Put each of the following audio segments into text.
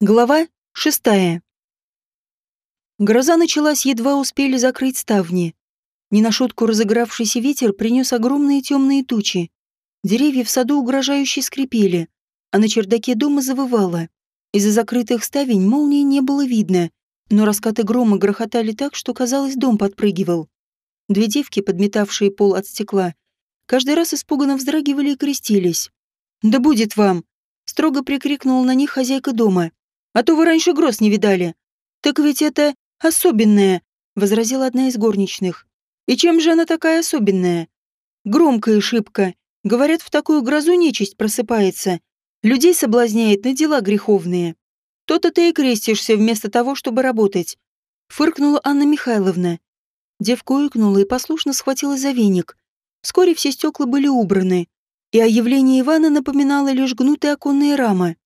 Глава шестая. Гроза началась, едва успели закрыть ставни. Не на шутку разыгравшийся ветер принес огромные темные тучи. Деревья в саду угрожающе скрипели, а на чердаке дома завывало. Из-за закрытых ставень молнии не было видно, но раскаты грома грохотали так, что, казалось, дом подпрыгивал. Две девки, подметавшие пол от стекла, каждый раз испуганно вздрагивали и крестились. «Да будет вам!» — строго прикрикнула на них хозяйка дома. А то вы раньше гроз не видали. Так ведь это особенное, возразила одна из горничных. И чем же она такая особенная? Громкая шибко. Говорят, в такую грозу нечисть просыпается. Людей соблазняет на дела греховные. То-то ты и крестишься вместо того, чтобы работать. Фыркнула Анна Михайловна. Девка уикнула и послушно схватилась за веник. Вскоре все стекла были убраны, и о явлении Ивана напоминала лишь гнутая оконная рама.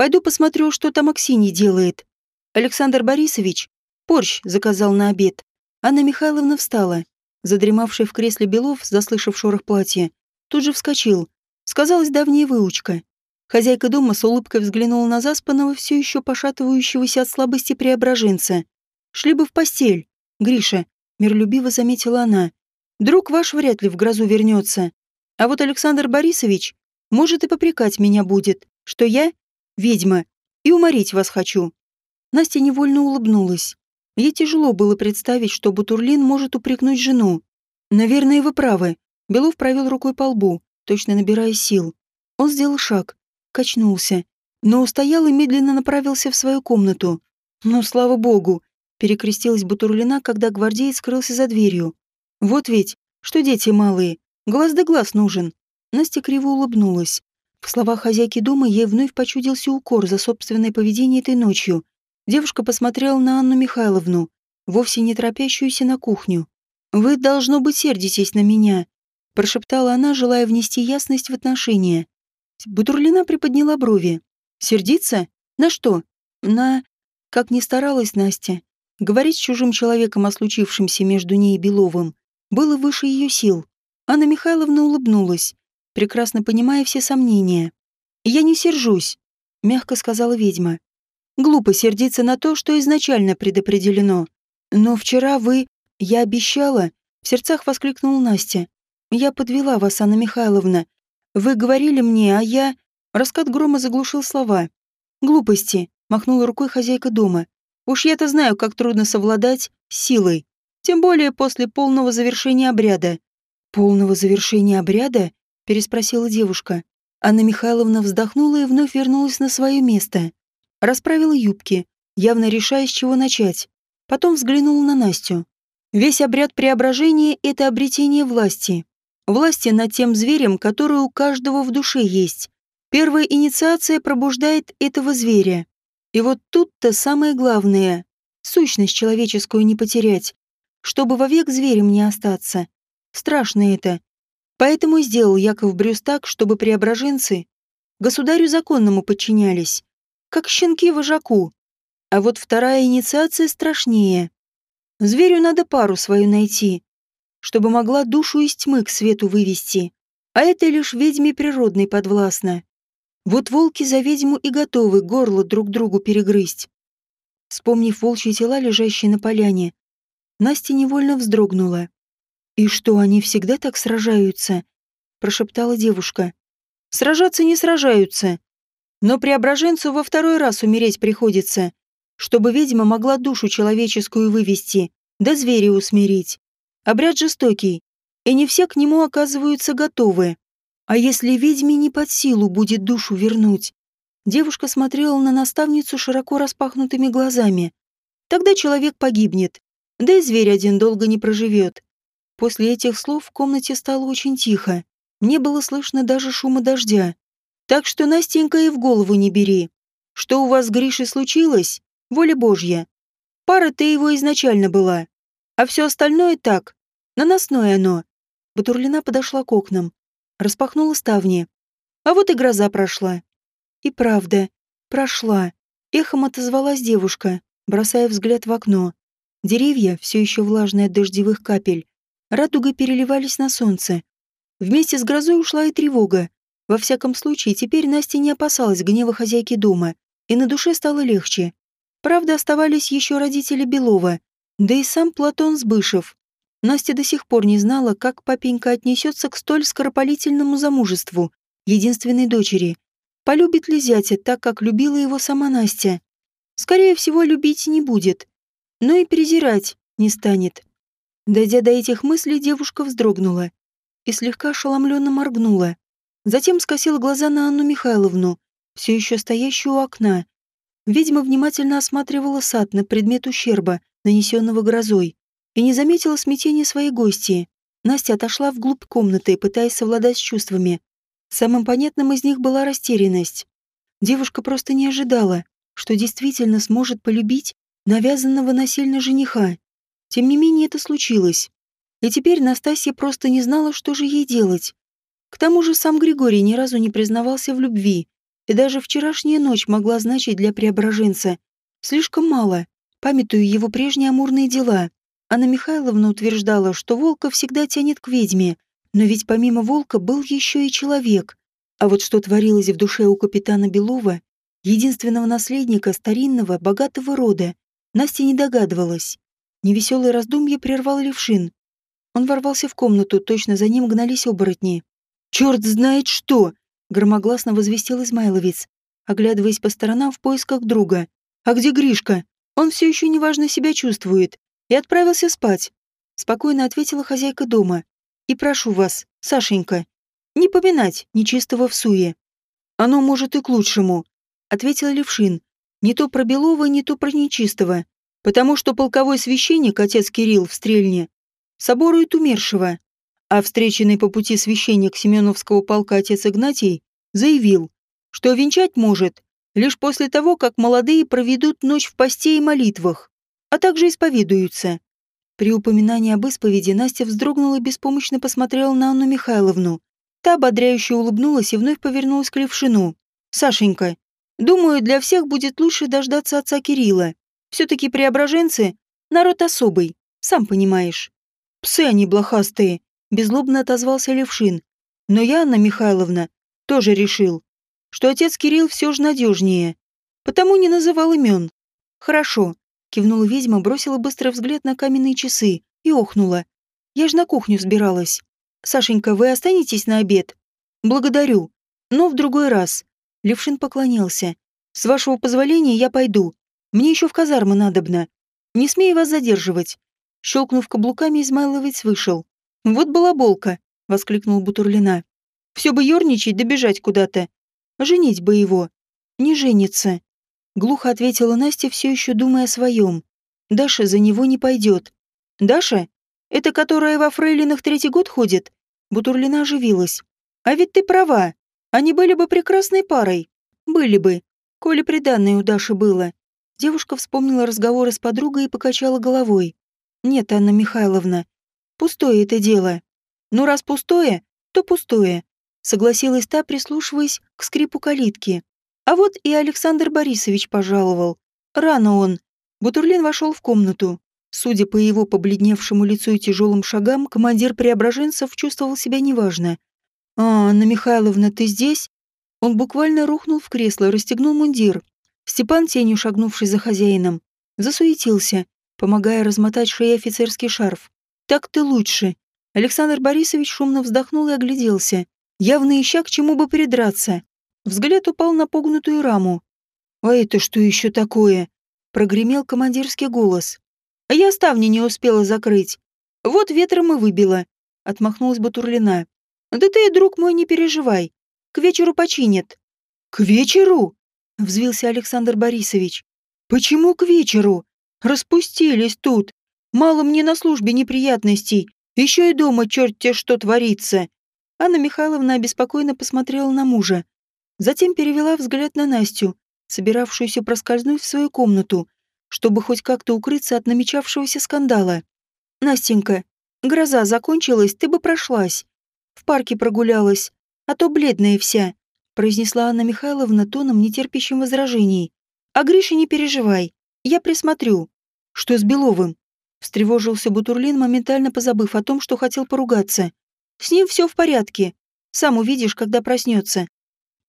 Пойду посмотрю, что там Аксинья делает. Александр Борисович борщ заказал на обед. Анна Михайловна встала. Задремавший в кресле Белов, заслышав шорох платья, тут же вскочил. Сказалась давняя выучка. Хозяйка дома с улыбкой взглянула на заспанного, все еще пошатывающегося от слабости преображенца. «Шли бы в постель, Гриша», — миролюбиво заметила она. «Друг ваш вряд ли в грозу вернется. А вот Александр Борисович, может, и попрекать меня будет, что я ведьма, и уморить вас хочу». Настя невольно улыбнулась. Ей тяжело было представить, что Бутурлин может упрекнуть жену. «Наверное, вы правы». Белов провел рукой по лбу, точно набирая сил. Он сделал шаг, качнулся, но устоял и медленно направился в свою комнату. «Ну, слава богу!» — перекрестилась Бутурлина, когда гвардеец скрылся за дверью. «Вот ведь, что дети малые, глаз да глаз нужен». Настя криво улыбнулась. В словах хозяйки дома ей вновь почудился укор за собственное поведение этой ночью. Девушка посмотрела на Анну Михайловну, вовсе не торопящуюся на кухню. «Вы, должно быть, сердитесь на меня», — прошептала она, желая внести ясность в отношения. Бутурлина приподняла брови. «Сердиться? На что? На...» Как ни старалась Настя, говорить с чужим человеком о случившемся между ней и Беловым было выше ее сил. Анна Михайловна улыбнулась, прекрасно понимая все сомнения. «Я не сержусь», — мягко сказала ведьма. «Глупо сердиться на то, что изначально предопределено. Но вчера вы... Я обещала...» — в сердцах воскликнула Настя. «Я подвела вас, Анна Михайловна. Вы говорили мне, а я...» Раскат грома заглушил слова. «Глупости», — махнула рукой хозяйка дома. «Уж я-то знаю, как трудно совладать силой. Тем более после полного завершения обряда». «Полного завершения обряда?» Переспросила девушка. Анна Михайловна вздохнула и вновь вернулась на свое место. Расправила юбки, явно решая, с чего начать. Потом взглянула на Настю. Весь обряд преображения — это обретение власти. Власти над тем зверем, который у каждого в душе есть. Первая инициация пробуждает этого зверя. И вот тут-то самое главное — сущность человеческую не потерять, чтобы вовек зверем не остаться. Страшно это, Поэтому сделал Яков Брюс так, чтобы преображенцы государю законному подчинялись, как щенки вожаку. А вот вторая инициация страшнее. Зверю надо пару свою найти, чтобы могла душу из тьмы к свету вывести, а это лишь ведьме природной подвластно. Вот волки за ведьму и готовы горло друг другу перегрызть. Вспомнив волчьи тела, лежащие на поляне, Настя невольно вздрогнула. «И что, они всегда так сражаются?» – прошептала девушка. «Сражаться не сражаются. Но преображенцу во второй раз умереть приходится, чтобы ведьма могла душу человеческую вывести, да зверя усмирить. Обряд жестокий, и не все к нему оказываются готовы. А если ведьме не под силу будет душу вернуть?» Девушка смотрела на наставницу широко распахнутыми глазами. «Тогда человек погибнет, да и зверь один долго не проживет. После этих слов в комнате стало очень тихо. Не было слышно даже шума дождя. Так что, Настенька, и в голову не бери. Что у вас с Гришей случилось? Воля Божья. Пара-то его изначально была. А все остальное так. Наносное оно. Батурлина подошла к окнам. Распахнула ставни. А вот и гроза прошла. И правда, прошла. Эхом отозвалась девушка, бросая взгляд в окно. Деревья, все еще влажные от дождевых капель, радугой переливались на солнце. Вместе с грозой ушла и тревога. Во всяком случае, теперь Настя не опасалась гнева хозяйки дома. и на душе стало легче. Правда, оставались еще родители Белова, да и сам Платон Сбышев. Настя до сих пор не знала, как папенька отнесется к столь скоропалительному замужеству единственной дочери. Полюбит ли зятя так, как любила его сама Настя? Скорее всего, любить не будет, но и презирать не станет. Дойдя до этих мыслей, девушка вздрогнула и слегка ошеломленно моргнула. Затем скосила глаза на Анну Михайловну, все еще стоящую у окна. Ведьма внимательно осматривала сад на предмет ущерба, нанесенного грозой, и не заметила смятения своей гости. Настя отошла вглубь комнаты, пытаясь совладать с чувствами. Самым понятным из них была растерянность. Девушка просто не ожидала, что действительно сможет полюбить навязанного насильно жениха. Тем не менее это случилось. И теперь Настасья просто не знала, что же ей делать. К тому же сам Григорий ни разу не признавался в любви, и даже вчерашняя ночь могла значить для преображенца слишком мало, памятуя его прежние амурные дела. Анна Михайловна утверждала, что волка всегда тянет к ведьме, но ведь помимо волка был еще и человек. А вот что творилось в душе у капитана Белова, единственного наследника старинного, богатого рода, Настя не догадывалась. Невеселое раздумье прервал Левшин. Он ворвался в комнату, точно за ним гнались оборотни. «Черт знает что!» — громогласно возвестил Измайловец, оглядываясь по сторонам в поисках друга. «А где Гришка? Он все еще неважно себя чувствует. И отправился спать», — спокойно ответила хозяйка дома. И прошу вас, Сашенька, не поминать нечистого в суе. Оно может и к лучшему, ответил Левшин. Не то про Белова, не то про нечистого. Потому что полковой священник, отец Кирилл в Стрельне, соборует умершего. А встреченный по пути священник Семеновского полка отец Игнатий заявил, что венчать может лишь после того, как молодые проведут ночь в посте и молитвах, а также исповедуются. При упоминании об исповеди Настя вздрогнула и беспомощно посмотрела на Анну Михайловну. Та ободряюще улыбнулась и вновь повернулась к Левшину. «Сашенька, думаю, для всех будет лучше дождаться отца Кирилла. Все-таки преображенцы — народ особый, сам понимаешь». «Псы они блохастые», — беззлобно отозвался Левшин. «Но я, Анна Михайловна, тоже решил, что отец Кирилл все же надежнее, потому не называл имен. Хорошо, Кивнула ведьма, бросила быстрый взгляд на каменные часы и охнула. «Я ж на кухню сбиралась. Сашенька, вы останетесь на обед?» «Благодарю. Но в другой раз». Левшин поклонился. «С вашего позволения я пойду. Мне еще в казармы надобно. Не смею вас задерживать». Щелкнув каблуками, Измайловец вышел. «Вот балаболка!» — воскликнул Бутурлина. «Все бы ерничать да куда-то. Женить бы его. Не женится. Глухо ответила Настя, все еще думая о своем. Даша за него не пойдет. Даша? Это которая во фрейлинах третий год ходит? Бутурлина оживилась. А ведь ты права. Они были бы прекрасной парой. Были бы. Коли приданное у Даши было. Девушка вспомнила разговоры с подругой и покачала головой. Нет, Анна Михайловна. Пустое это дело. Ну, раз пустое, то пустое. Согласилась та, прислушиваясь к скрипу калитки. А вот и Александр Борисович пожаловал. Рано он. Бутурлин вошел в комнату. Судя по его побледневшему лицу и тяжелым шагам, командир преображенцев чувствовал себя неважно. «А, Анна Михайловна, ты здесь?» Он буквально рухнул в кресло, расстегнул мундир. Степан, тенью шагнувший за хозяином, засуетился, помогая размотать шею офицерский шарф. «Так ты лучше». Александр Борисович шумно вздохнул и огляделся, явно ища к чему бы придраться. Взгляд упал на погнутую раму. «А это что еще такое?» — прогремел командирский голос. «Я ставни не успела закрыть. Вот ветром и выбила», — отмахнулась Батурлина. «Да ты, друг мой, не переживай. К вечеру починят». «К вечеру?» — взвился Александр Борисович. «Почему к вечеру? Распустились тут. Мало мне на службе неприятностей. Еще и дома черт те что творится». Анна Михайловна обеспокоенно посмотрела на мужа. Затем перевела взгляд на Настю, собиравшуюся проскользнуть в свою комнату, чтобы хоть как-то укрыться от намечавшегося скандала. «Настенька, гроза закончилась, ты бы прошлась. В парке прогулялась, а то бледная вся», произнесла Анна Михайловна тоном, нетерпящим возражений. «А Гриша не переживай, я присмотрю». «Что с Беловым?» Встревожился Бутурлин, моментально позабыв о том, что хотел поругаться. «С ним все в порядке. Сам увидишь, когда проснется.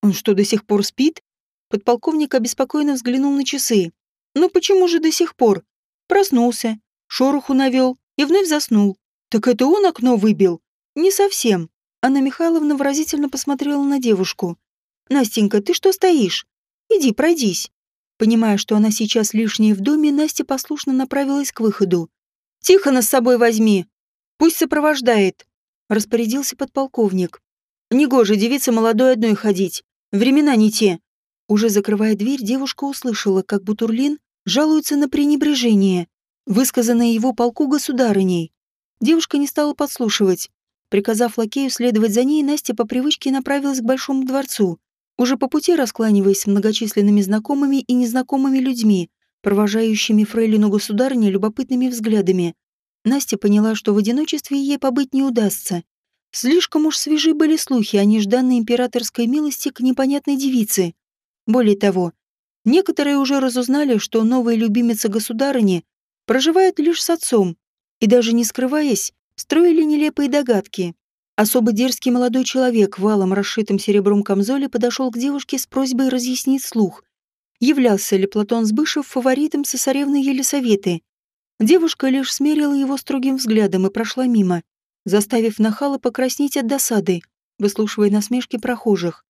Он что, до сих пор спит? Подполковник обеспокоенно взглянул на часы. «Ну почему же до сих пор?» Проснулся, шороху навел и вновь заснул. «Так это он окно выбил?» «Не совсем». Анна Михайловна выразительно посмотрела на девушку. «Настенька, ты что стоишь? Иди, пройдись». Понимая, что она сейчас лишняя в доме, Настя послушно направилась к выходу. «Тихона с собой возьми! Пусть сопровождает!» Распорядился подполковник. «Негоже девице молодой одной ходить. Времена не те». Уже закрывая дверь, девушка услышала, как Бутурлин жалуется на пренебрежение, высказанное его полку государыней. Девушка не стала подслушивать. Приказав лакею следовать за ней, Настя по привычке направилась к Большому дворцу, уже по пути раскланиваясь с многочисленными знакомыми и незнакомыми людьми, провожающими фрейлину государыни любопытными взглядами. Настя поняла, что в одиночестве ей побыть не удастся. Слишком уж свежи были слухи о нежданной императорской милости к непонятной девице. Более того, некоторые уже разузнали, что новая любимица государыни проживает лишь с отцом, и даже не скрываясь, строили нелепые догадки. Особо дерзкий молодой человек в валом расшитым серебром камзоле подошел к девушке с просьбой разъяснить слух. Являлся ли Платон Сбышев фаворитом цесаревны Елисаветы? Девушка лишь смерила его строгим взглядом и прошла мимо, заставив нахала покраснеть от досады, выслушивая насмешки прохожих.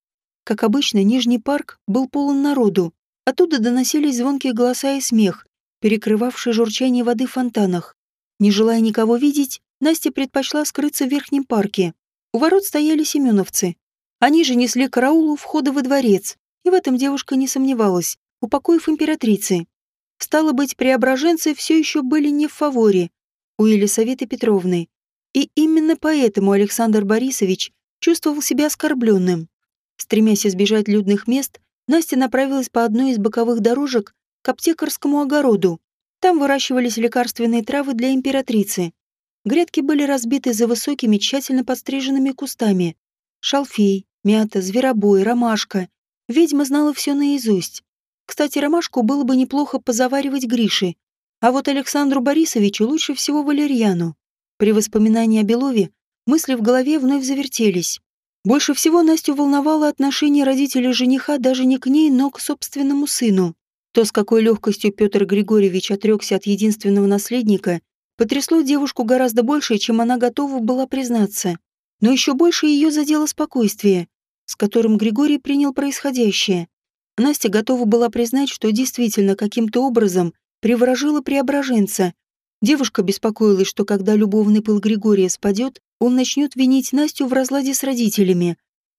Как обычно, Нижний парк был полон народу. Оттуда доносились звонкие голоса и смех, перекрывавшие журчание воды в фонтанах. Не желая никого видеть, Настя предпочла скрыться в верхнем парке. У ворот стояли семеновцы. Они же несли караул у входа во дворец, и в этом девушка не сомневалась, упокоив императрицы. Стало быть, преображенцы все еще были не в фаворе у Елисаветы Петровны. И именно поэтому Александр Борисович чувствовал себя оскорбленным. Стремясь избежать людных мест, Настя направилась по одной из боковых дорожек к аптекарскому огороду. Там выращивались лекарственные травы для императрицы. Грядки были разбиты за высокими, тщательно подстриженными кустами. Шалфей, мята, зверобой, ромашка. Ведьма знала все наизусть. Кстати, ромашку было бы неплохо позаваривать Грише, а вот Александру Борисовичу лучше всего валерьяну. При воспоминании о Белове мысли в голове вновь завертелись. Больше всего Настю волновало отношение родителей жениха даже не к ней, но к собственному сыну. То, с какой легкостью Петр Григорьевич отрекся от единственного наследника, потрясло девушку гораздо больше, чем она готова была признаться. Но еще больше ее задело спокойствие, с которым Григорий принял происходящее. Настя готова была признать, что действительно каким-то образом приворожила преображенца. Девушка беспокоилась, что когда любовный пыл Григория спадет, он начнет винить Настю в разладе с родителями.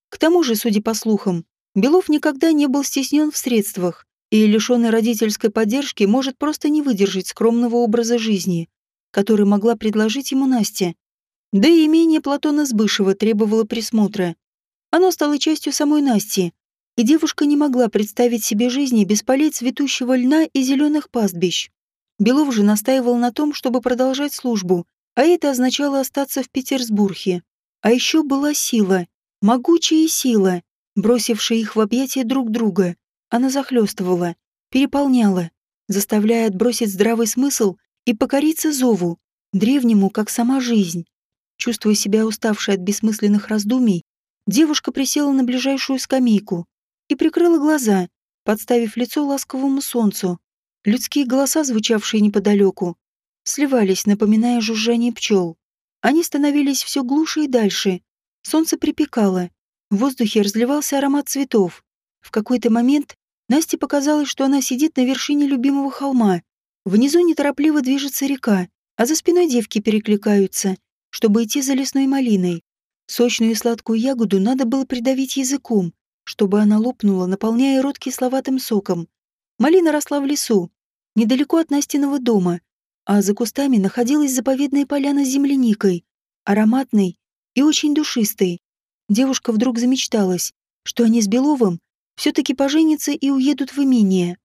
К тому же, судя по слухам, Белов никогда не был стеснен в средствах и, лишенный родительской поддержки, может просто не выдержать скромного образа жизни который могла предложить ему Настя. Да и имение Платона Сбышева требовало присмотра. Оно стало частью самой Насти, и девушка не могла представить себе жизни без полей цветущего льна и зеленых пастбищ. Белов же настаивал на том, чтобы продолжать службу, а это означало остаться в Петербурге. А еще была сила, могучая сила, бросившая их в объятия друг друга. Она захлестывала, переполняла, заставляя отбросить здравый смысл и покориться зову, древнему, как сама жизнь. Чувствуя себя уставшей от бессмысленных раздумий, девушка присела на ближайшую скамейку и прикрыла глаза, подставив лицо ласковому солнцу. Людские голоса, звучавшие неподалеку, сливались, напоминая жужжание пчел. Они становились все глуше и дальше. Солнце припекало. В воздухе разливался аромат цветов. В какой-то момент Насте показалось, что она сидит на вершине любимого холма Внизу неторопливо движется река, а за спиной девки перекликаются, чтобы идти за лесной малиной. Сочную и сладкую ягоду надо было придавить языком, чтобы она лопнула, наполняя рот кисловатым соком. Малина росла в лесу, недалеко от Настиного дома, а за кустами находилась заповедная поляна с земляникой, ароматной и очень душистой. Девушка вдруг замечталась, что они с Беловым все-таки поженятся и уедут в имение.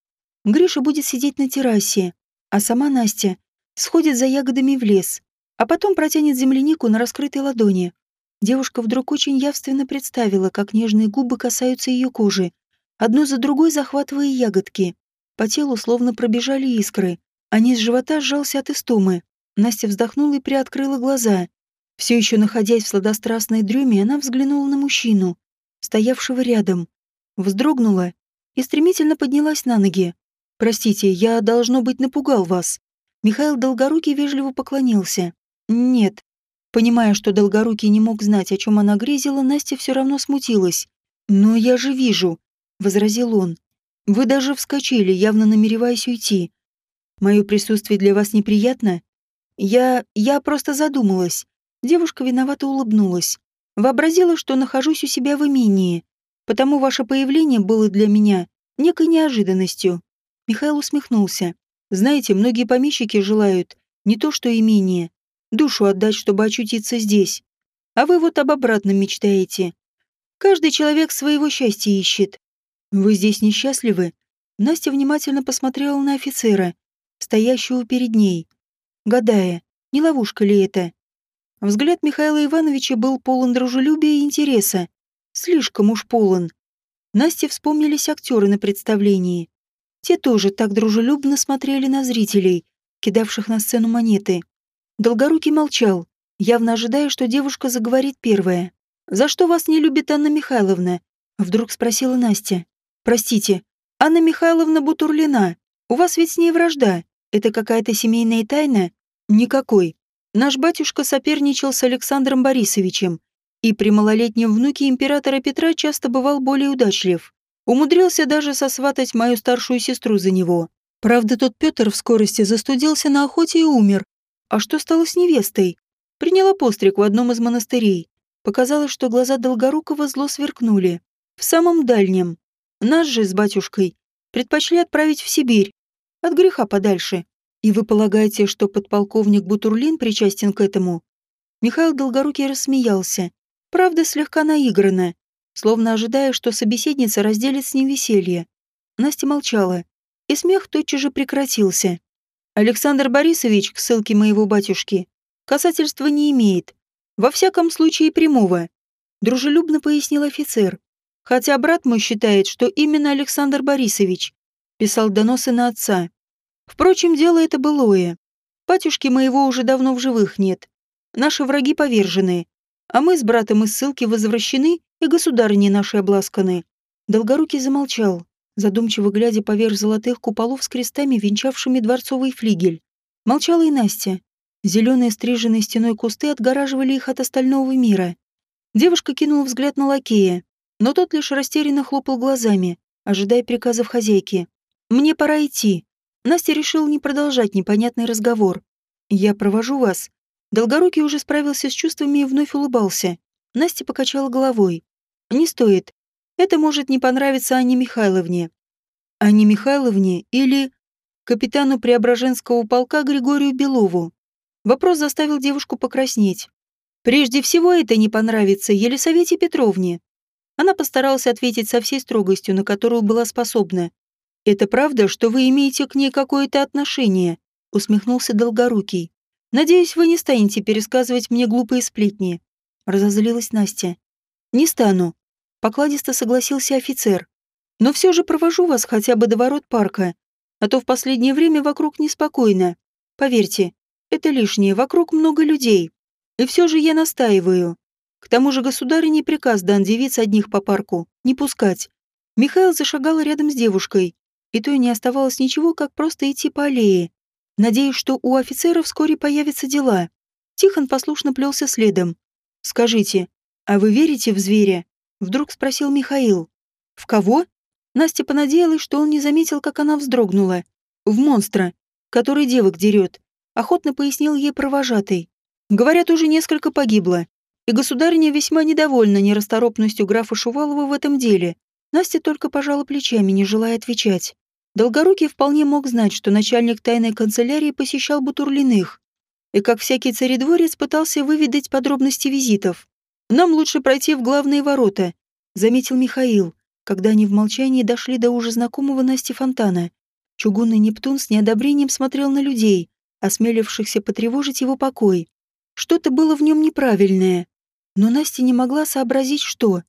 Гриша будет сидеть на террасе, а сама Настя сходит за ягодами в лес, а потом протянет землянику на раскрытой ладони. Девушка вдруг очень явственно представила, как нежные губы касаются ее кожи, одну за другой захватывая ягодки. По телу словно пробежали искры, а низ живота сжался от истомы. Настя вздохнула и приоткрыла глаза. Все еще находясь в сладострастной дреме, она взглянула на мужчину, стоявшего рядом, вздрогнула и стремительно поднялась на ноги. «Простите, я, должно быть, напугал вас». Михаил Долгорукий вежливо поклонился. «Нет». Понимая, что Долгорукий не мог знать, о чем она грезила, Настя все равно смутилась. «Но я же вижу», — возразил он. «Вы даже вскочили, явно намереваясь уйти. Мое присутствие для вас неприятно? Я... я просто задумалась». Девушка виновато улыбнулась. Вообразила, что нахожусь у себя в имении, потому ваше появление было для меня некой неожиданностью. Михаил усмехнулся. Знаете, многие помещики желают не то что имение, душу отдать, чтобы очутиться здесь. А вы вот об обратном мечтаете. Каждый человек своего счастья ищет. Вы здесь несчастливы? Настя внимательно посмотрела на офицера, стоящего перед ней, гадая, не ловушка ли это. Взгляд Михаила Ивановича был полон дружелюбия и интереса. Слишком уж полон. Насте вспомнились актеры на представлении. Те тоже так дружелюбно смотрели на зрителей, кидавших на сцену монеты. Долгорукий молчал, явно ожидая, что девушка заговорит первая. «За что вас не любит Анна Михайловна?» Вдруг спросила Настя. «Простите, Анна Михайловна Бутурлина. У вас ведь с ней вражда. Это какая-то семейная тайна?» «Никакой. Наш батюшка соперничал с Александром Борисовичем, и при малолетнем внуке императора Петра часто бывал более удачлив. Умудрился даже сосватать мою старшую сестру за него. Правда, тот Петр в скорости застудился на охоте и умер. А что стало с невестой? Приняла постриг в одном из монастырей. Показалось, что глаза Долгорукова зло сверкнули. В самом дальнем. Нас же с батюшкой предпочли отправить в Сибирь. От греха подальше. И вы полагаете, что подполковник Бутурлин причастен к этому? Михаил Долгорукий рассмеялся. Правда, слегка наигранно словно ожидая, что собеседница разделит с ним веселье. Настя молчала, и смех тотчас же прекратился. Александр Борисович к ссылке моего батюшки касательства не имеет, во всяком случае прямого, дружелюбно пояснил офицер. Хотя брат мой считает, что именно Александр Борисович писал доносы на отца. Впрочем, дело это былое. Батюшки моего уже давно в живых нет. Наши враги повержены, а мы с братом из ссылки возвращены и государыни наши обласканы». Долгорукий замолчал, задумчиво глядя поверх золотых куполов с крестами, венчавшими дворцовый флигель. Молчала и Настя. Зеленые стриженные стеной кусты отгораживали их от остального мира. Девушка кинула взгляд на лакея, но тот лишь растерянно хлопал глазами, ожидая приказов хозяйки. «Мне пора идти». Настя решила не продолжать непонятный разговор. «Я провожу вас». Долгорукий уже справился с чувствами и вновь улыбался. Настя покачала головой. Не стоит. Это может не понравиться Анне Михайловне. Анне Михайловне или капитану Преображенского полка Григорию Белову. Вопрос заставил девушку покраснеть. Прежде всего это не понравится Елисавете Петровне. Она постаралась ответить со всей строгостью, на которую была способна. «Это правда, что вы имеете к ней какое-то отношение?» — усмехнулся Долгорукий. «Надеюсь, вы не станете пересказывать мне глупые сплетни». Разозлилась Настя. «Не стану. Покладисто согласился офицер. «Но все же провожу вас хотя бы до ворот парка, а то в последнее время вокруг неспокойно. Поверьте, это лишнее, вокруг много людей. И все же я настаиваю. К тому же государыне приказ дан девиц одних по парку, не пускать. Михаил зашагал рядом с девушкой, и то не оставалось ничего, как просто идти по аллее. Надеюсь, что у офицера вскоре появятся дела. Тихон послушно плелся следом. «Скажите, а вы верите в зверя?» Вдруг спросил Михаил. «В кого?» Настя понадеялась, что он не заметил, как она вздрогнула. «В монстра, который девок дерет», — охотно пояснил ей провожатый. «Говорят, уже несколько погибло. И государиня весьма недовольна нерасторопностью графа Шувалова в этом деле. Настя только пожала плечами, не желая отвечать. Долгорукий вполне мог знать, что начальник тайной канцелярии посещал Бутурлиных. И как всякий царедворец пытался выведать подробности визитов. Нам лучше пройти в главные ворота», — заметил Михаил, когда они в молчании дошли до уже знакомого Насти фонтана. Чугунный Нептун с неодобрением смотрел на людей, осмелившихся потревожить его покой. Что-то было в нем неправильное, но Настя не могла сообразить, что.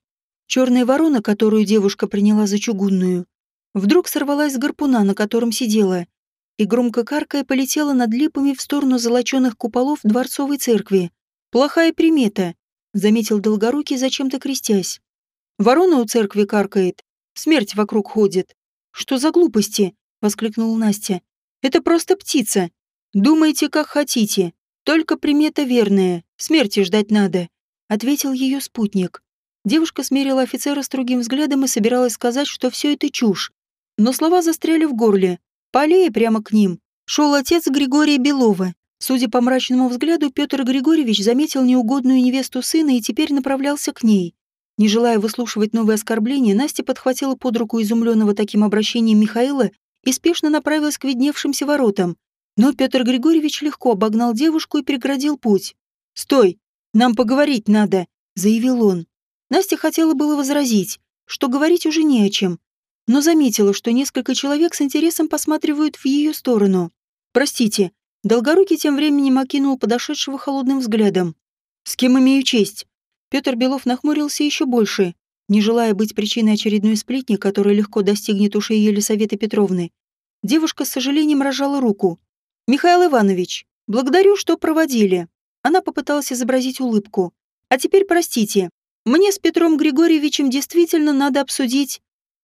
Черная ворона, которую девушка приняла за чугунную, вдруг сорвалась с гарпуна, на котором сидела, и громко каркая полетела над липами в сторону золоченых куполов дворцовой церкви. Плохая примета заметил Долгорукий, зачем-то крестясь. Ворона у церкви каркает, смерть вокруг ходит. «Что за глупости?» — воскликнула Настя. «Это просто птица. Думайте, как хотите. Только примета верная. Смерти ждать надо», — ответил ее спутник. Девушка смерила офицера строгим взглядом и собиралась сказать, что все это чушь. Но слова застряли в горле. По аллее прямо к ним шел отец Григория Белова. Судя по мрачному взгляду, Петр Григорьевич заметил неугодную невесту сына и теперь направлялся к ней. Не желая выслушивать новые оскорбления, Настя подхватила под руку изумленного таким обращением Михаила и спешно направилась к видневшимся воротам. Но Петр Григорьевич легко обогнал девушку и преградил путь. «Стой! Нам поговорить надо!» — заявил он. Настя хотела было возразить, что говорить уже не о чем, но заметила, что несколько человек с интересом посматривают в ее сторону. «Простите», Долгорукий тем временем окинул подошедшего холодным взглядом. «С кем имею честь?» Петр Белов нахмурился еще больше, не желая быть причиной очередной сплетни, которая легко достигнет ушей Елисаветы Петровны. Девушка с сожалением рожала руку. «Михаил Иванович, благодарю, что проводили». Она попыталась изобразить улыбку. «А теперь простите. Мне с Петром Григорьевичем действительно надо обсудить.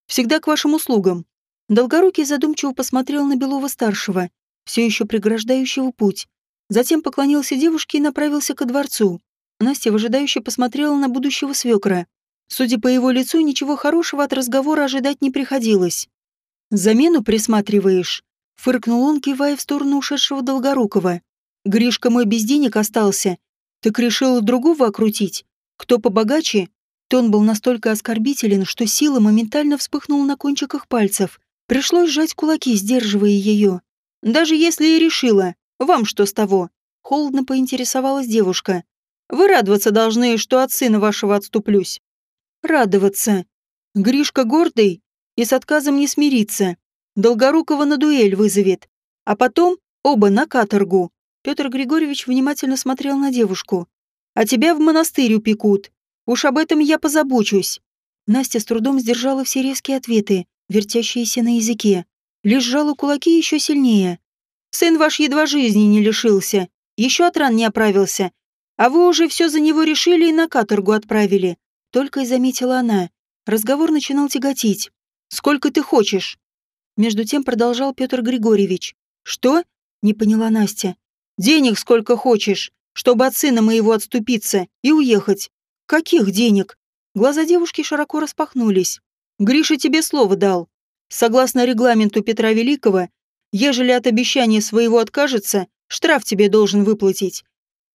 Всегда к вашим услугам». Долгорукий задумчиво посмотрел на Белова-старшего, все еще преграждающего путь. Затем поклонился девушке и направился ко дворцу. Настя выжидающе посмотрела на будущего свекра. Судя по его лицу, ничего хорошего от разговора ожидать не приходилось. «Замену присматриваешь?» — фыркнул он, кивая в сторону ушедшего Долгорукова. «Гришка мой без денег остался. Так решила другого окрутить? Кто побогаче?» Тон был настолько оскорбителен, что сила моментально вспыхнула на кончиках пальцев. Пришлось сжать кулаки, сдерживая ее. «Даже если и решила, вам что с того?» Холодно поинтересовалась девушка. Вы радоваться должны, что от сына вашего отступлюсь. Радоваться. Гришка гордый и с отказом не смирится. Долгорукого на дуэль вызовет. А потом оба на каторгу. Петр Григорьевич внимательно смотрел на девушку. А тебя в монастырь упекут. Уж об этом я позабочусь. Настя с трудом сдержала все резкие ответы, вертящиеся на языке. Лишь сжала кулаки еще сильнее. Сын ваш едва жизни не лишился, еще от ран не оправился, а вы уже все за него решили и на каторгу отправили. Только и заметила она. Разговор начинал тяготить. Сколько ты хочешь? Между тем продолжал Петр Григорьевич. Что? Не поняла Настя. Денег сколько хочешь, чтобы от сына моего отступиться и уехать. Каких денег? Глаза девушки широко распахнулись. Гриша тебе слово дал. Согласно регламенту Петра Великого, ежели от обещания своего откажется, штраф тебе должен выплатить.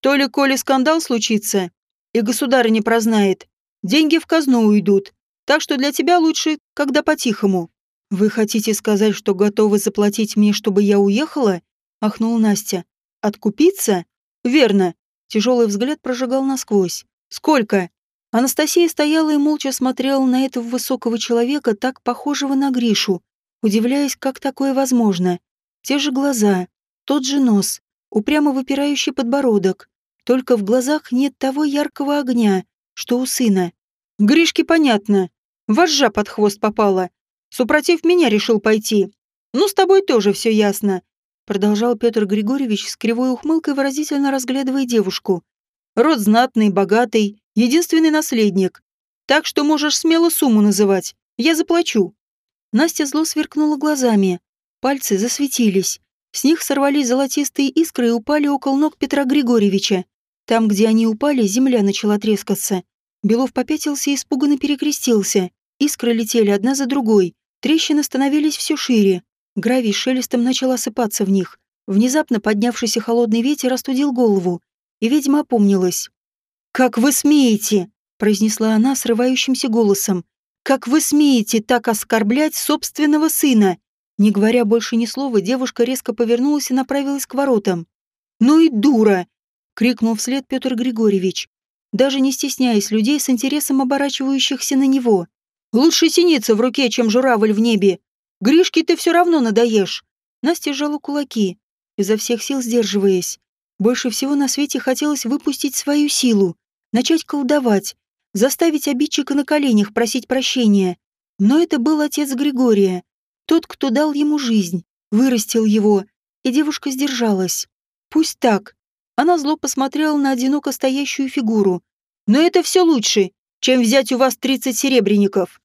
То ли, коли скандал случится, и государь не прознает, деньги в казну уйдут. Так что для тебя лучше, когда по-тихому. Вы хотите сказать, что готовы заплатить мне, чтобы я уехала? Ахнула Настя. Откупиться? Верно. Тяжелый взгляд прожигал насквозь. Сколько? Анастасия стояла и молча смотрела на этого высокого человека, так похожего на Гришу, удивляясь, как такое возможно. Те же глаза, тот же нос, упрямо выпирающий подбородок. Только в глазах нет того яркого огня, что у сына. Гришке понятно. Вожжа под хвост попала. Супротив меня решил пойти. Ну, с тобой тоже все ясно. Продолжал Петр Григорьевич с кривой ухмылкой, выразительно разглядывая девушку. Род знатный, богатый, единственный наследник. Так что можешь смело сумму называть. Я заплачу. Настя зло сверкнула глазами. Пальцы засветились. С них сорвались золотистые искры и упали около ног Петра Григорьевича. Там, где они упали, земля начала трескаться. Белов попятился и испуганно перекрестился. Искры летели одна за другой. Трещины становились все шире. Гравий шелестом начал осыпаться в них. Внезапно поднявшийся холодный ветер остудил голову, и ведьма опомнилась. «Как вы смеете!» — произнесла она срывающимся голосом. «Как вы смеете так оскорблять собственного сына?» Не говоря больше ни слова, девушка резко повернулась и направилась к воротам. «Ну и дура!» — крикнул вслед Петр Григорьевич, даже не стесняясь людей с интересом оборачивающихся на него. «Лучше синица в руке, чем журавль в небе. Гришке ты все равно надоешь!» Настя сжала кулаки, изо всех сил сдерживаясь. Больше всего на свете хотелось выпустить свою силу, начать колдовать, заставить обидчика на коленях просить прощения. Но это был отец Григория, тот, кто дал ему жизнь, вырастил его, и девушка сдержалась. Пусть так. Она зло посмотрела на одиноко стоящую фигуру. Но это все лучше, чем взять у вас тридцать серебряников.